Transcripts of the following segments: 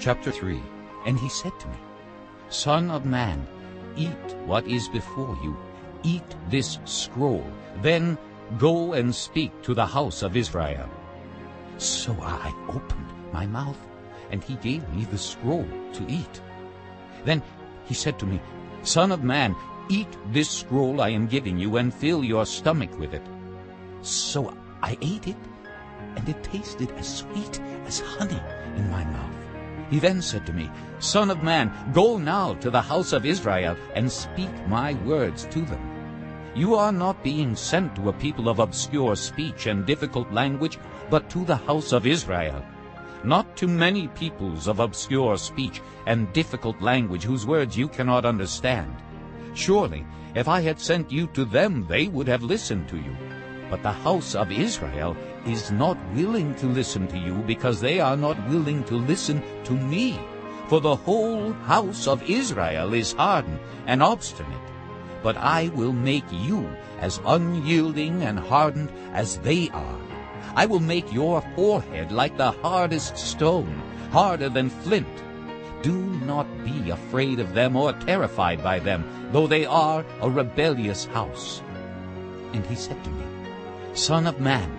Chapter 3 And he said to me, Son of man, eat what is before you. Eat this scroll. Then go and speak to the house of Israel. So I opened my mouth, and he gave me the scroll to eat. Then he said to me, Son of man, eat this scroll I am giving you, and fill your stomach with it. So I ate it, and it tasted as sweet as honey in my mouth. He then said to me, Son of man, go now to the house of Israel, and speak my words to them. You are not being sent to a people of obscure speech and difficult language, but to the house of Israel. Not to many peoples of obscure speech and difficult language whose words you cannot understand. Surely, if I had sent you to them, they would have listened to you. But the house of Israel is not willing to listen to you because they are not willing to listen to me. For the whole house of Israel is hardened and obstinate. But I will make you as unyielding and hardened as they are. I will make your forehead like the hardest stone, harder than flint. Do not be afraid of them or terrified by them, though they are a rebellious house. And he said to me, Son of man,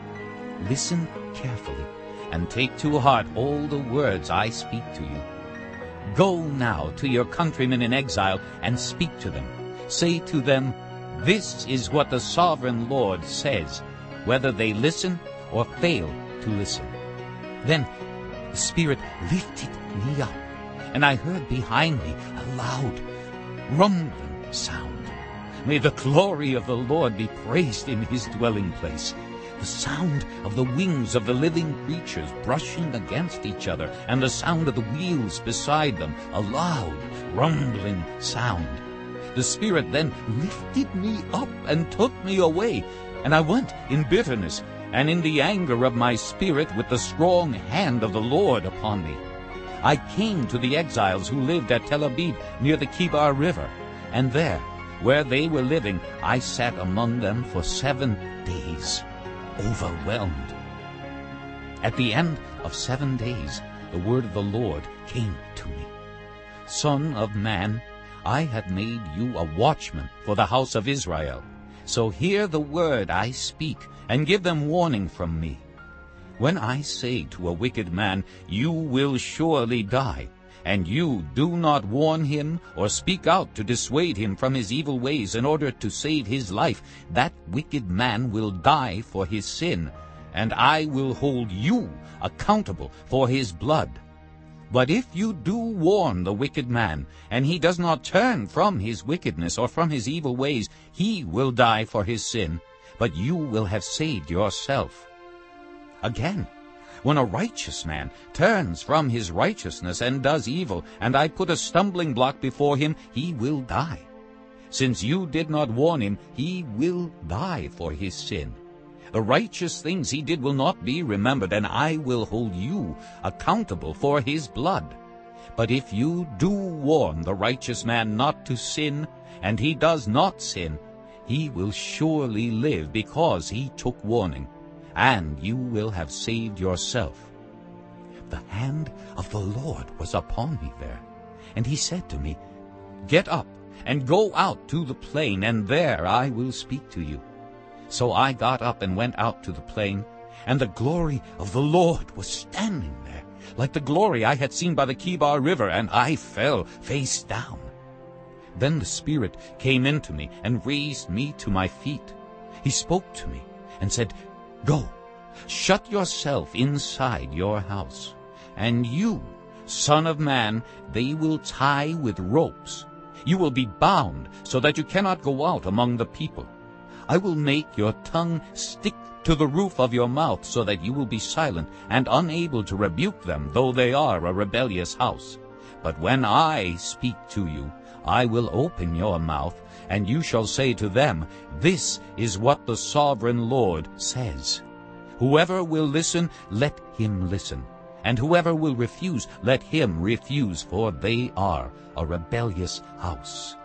listen carefully, and take to heart all the words I speak to you. Go now to your countrymen in exile and speak to them. Say to them, This is what the sovereign Lord says, whether they listen or fail to listen. Then the Spirit lifted me up, and I heard behind me a loud, rumbling sound. May the glory of the Lord be praised in his dwelling place. The sound of the wings of the living creatures brushing against each other, and the sound of the wheels beside them, a loud, rumbling sound. The Spirit then lifted me up and took me away, and I went in bitterness, and in the anger of my spirit with the strong hand of the Lord upon me. I came to the exiles who lived at Tel Abib near the Kebar River, and there, where they were living, I sat among them for seven days, overwhelmed. At the end of seven days, the word of the Lord came to me. Son of man, I have made you a watchman for the house of Israel. So hear the word I speak, and give them warning from me. When I say to a wicked man, You will surely die, and you do not warn him or speak out to dissuade him from his evil ways in order to save his life, that wicked man will die for his sin, and I will hold you accountable for his blood. But if you do warn the wicked man, and he does not turn from his wickedness or from his evil ways, he will die for his sin, but you will have saved yourself. Again, when a righteous man turns from his righteousness and does evil, and I put a stumbling block before him, he will die. Since you did not warn him, he will die for his sin. The righteous things he did will not be remembered, and I will hold you accountable for his blood. But if you do warn the righteous man not to sin, and he does not sin, he will surely live because he took warning and you will have saved yourself. The hand of the Lord was upon me there, and he said to me, Get up and go out to the plain, and there I will speak to you. So I got up and went out to the plain, and the glory of the Lord was standing there, like the glory I had seen by the Kebar River, and I fell face down. Then the Spirit came into me and raised me to my feet. He spoke to me and said, Go, shut yourself inside your house. And you, son of man, they will tie with ropes. You will be bound so that you cannot go out among the people. I will make your tongue stick to the roof of your mouth so that you will be silent and unable to rebuke them, though they are a rebellious house. But when I speak to you, I will open your mouth, and you shall say to them, This is what the sovereign Lord says. Whoever will listen, let him listen. And whoever will refuse, let him refuse, for they are a rebellious house.